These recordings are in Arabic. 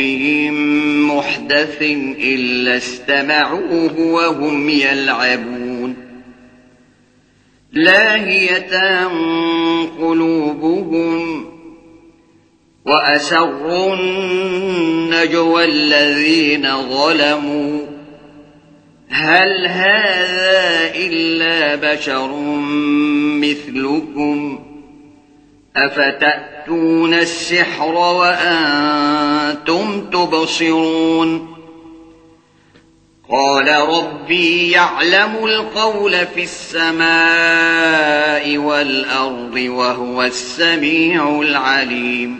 بهم محدث إلا استمعوه وهم يلعبون لاهية قلوبهم وأسروا النجوى الذين ظلموا هل هذا إلا بشر مثلكم أفتأتون تأتون السحر وأنتم تبصرون. قال ربي يعلم القول في السماء والأرض وهو السميع العليم.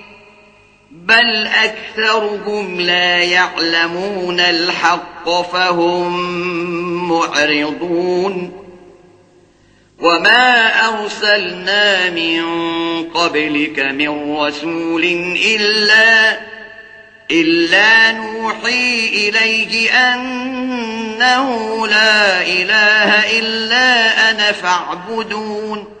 بل أكثرهم لا يعلمون الحق فهم معرضون وما أرسلنا من قبلك من رسول إلا إلا نوحي إليه أنه لا إله إلا أنا فاعبدون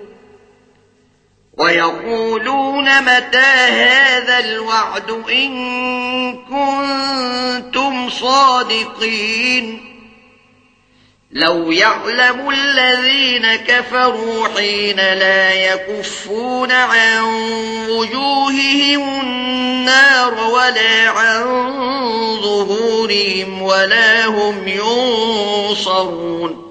وَيَقُولُونَ مَتَى هَذَا الْوَعْدُ إِن كُنتُمْ صَادِقِينَ لو يعلم الذين كفروا حين لا يكفون عن وجوههم النار ولا عن ظهورهم ولا هم ينصرون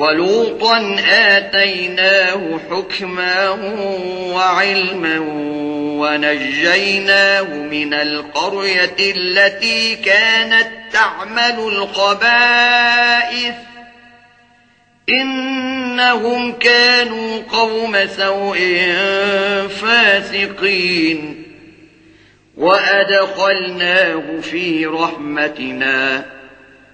ولوطا آتيناه حكما وعلما ونجيناه من القرية التي كانت تعمل القبائث إنهم كانوا قوم سوء فاسقين. وأدخلناه في رحمتنا.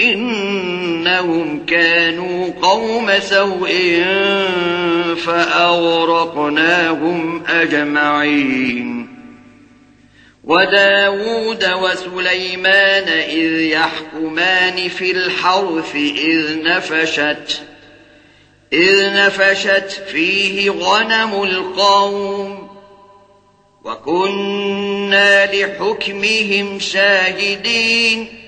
إنهم كانوا قوم سوء فأغرقناهم أجمعين. وداود وسليمان إذ يحكمان في الحرث إذ نفشت إذ نفشت فيه غنم القوم وكنا لحكمهم شاهدين.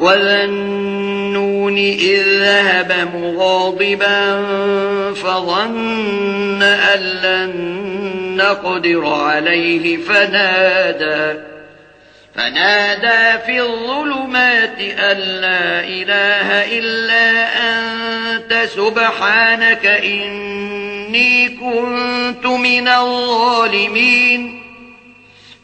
وَذَنُّونِ إِذْ ذَهَبَ مُغَاضِبًا فَظَنَّ أَن لَّن نَّقْدِرَ عَلَيْهِ فَنَادَى فَنَادَى فِي الظُّلُمَاتِ أَن لَّا إِلَٰهَ إِلَّا أَنتَ سُبْحَانَكَ إِنِّي كُنتُ مِنَ الظَّالِمِينَ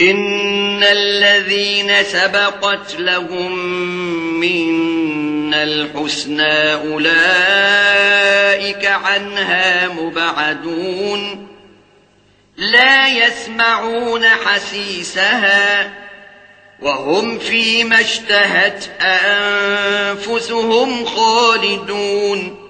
ان الذين سبقت لهم من الحسنى اولئك عنها مبعدون لا يسمعون حسيسها وهم فيما اشتهت انفسهم خالدون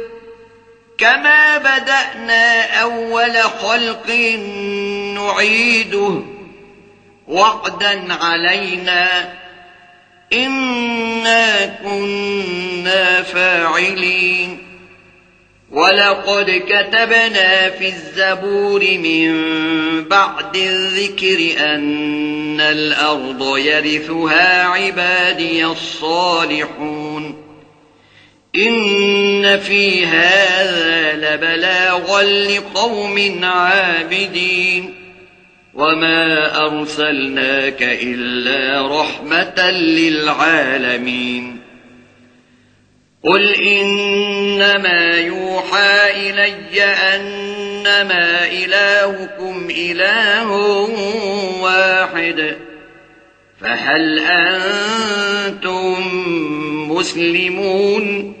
كما بدأنا أول خلق نعيده وعدا علينا إنا كنا فاعلين وَلَقَدْ كَتَبْنَا فِي الزَّبُورِ مِنْ بَعْدِ الذِّكْرِ أَنَّ الْأَرْضَ يَرِثُهَا عِبَادِيَ الصَّالِحُونَ ان في هذا لبلاغا لقوم عابدين وما ارسلناك الا رحمه للعالمين قل انما يوحى الي انما الهكم اله واحد فهل أنتم مسلمون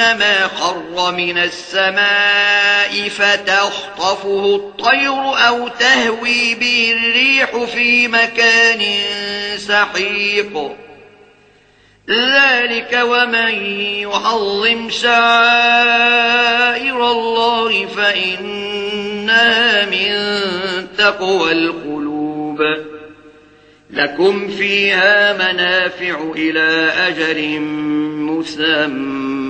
إنما خر من السماء فتخطفه الطير أو تهوي به الريح في مكان سحيق ذلك ومن يعظم شعائر الله فإنا من تقوى القلوب لكم فيها منافع إلى أجر مسمى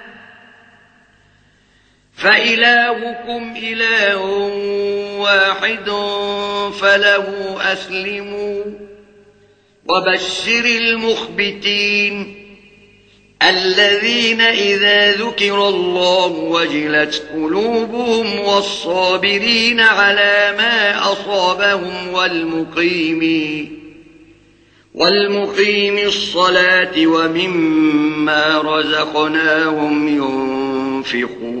فإلهكم إله واحد فله أسلموا وبشر المخبتين الذين إذا ذكر الله وجلت قلوبهم والصابرين على ما أصابهم والمقيمين والمقيم الصلاة ومما رزقناهم ينفقون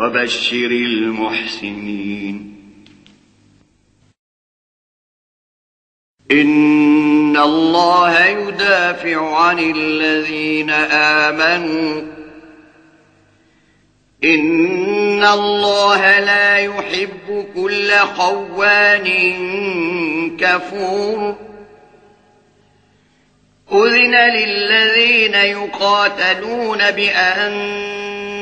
وبشر المحسنين. إن الله يدافع عن الذين آمنوا. إن الله لا يحب كل خوان كفور. أذن للذين يقاتلون بأن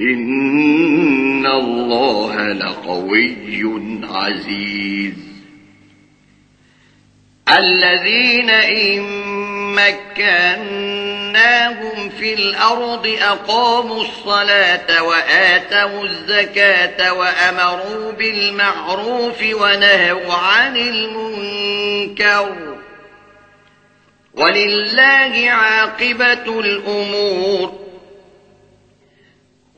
ان الله لقوي عزيز. الذين ان مكناهم في الأرض اقاموا الصلاه واتوا الزكاه وامروا بالمعروف ونهوا عن المنكر. ولله عاقبه الأمور.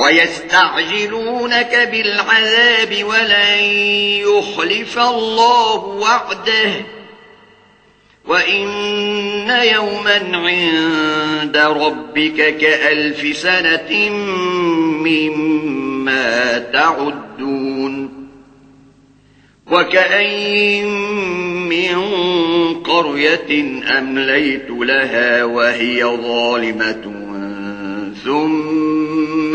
وَيَسْتَعْجِلُونَكَ بِالْعَذَابِ وَلَنْ يُخْلِفَ اللَّهُ وَعْدَهُ وَإِنَّ يَوْمًا عِندَ رَبِّكَ كَأَلْفِ سَنَةٍ مِّمَّا تَعُدُّونَ وَكَأَيٍّ مِّن قَرْيَةٍ أَمْلَيْتُ لَهَا وَهِيَ ظَالِمَةٌ ثُمَّ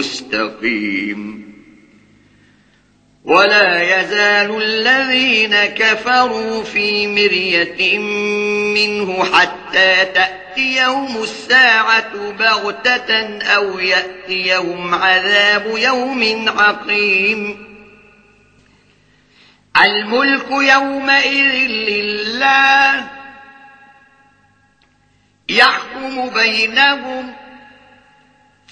مستقيم ولا يزال الذين كفروا في مرية منه حتى تأتي يوم الساعة بغتة أو يأتي يوم عذاب يوم عقيم. الملك يومئذ لله يحكم بينهم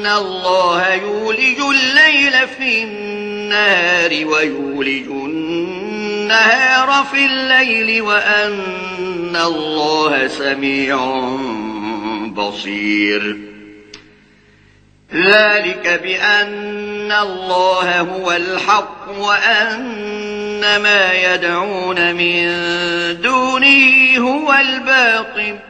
ان الله يولج الليل في النهار ويولج النهار في الليل وان الله سميع بصير. ذلك بان الله هو الحق وان ما يدعون من دونه هو الباطل.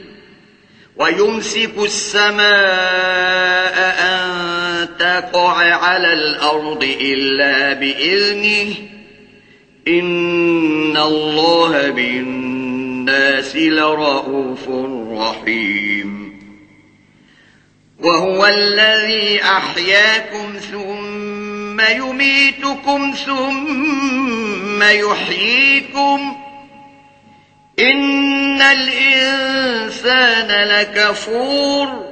وَيُمْسِكُ السَّمَاءَ أَن تَقَعَ عَلَى الْأَرْضِ إِلَّا بِإِذْنِهِ إِنَّ اللَّهَ بِالنَّاسِ لَرَؤُوفٌ رَحِيمٌ. وَهُوَ الَّذِي أَحْيَاكُمْ ثُمَّ يُمِيتُكُمْ ثُمَّ يُحْيِيكُمْ ان الانسان لكفور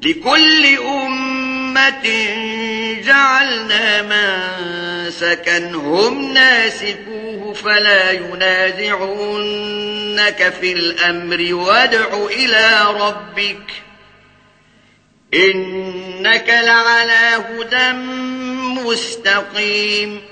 لكل امه جعلنا من سكنهم ناسكوه فلا ينازعنك في الامر وادع إلى ربك انك لعلى هدى مستقيم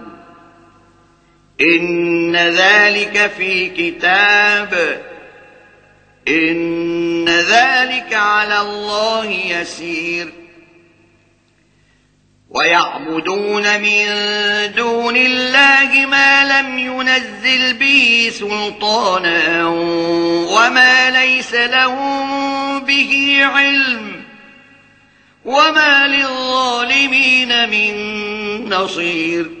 ان ذلك في كتاب ان ذلك على الله يسير ويعبدون من دون الله ما لم ينزل به سلطانا وما ليس لهم به علم وما للظالمين من نصير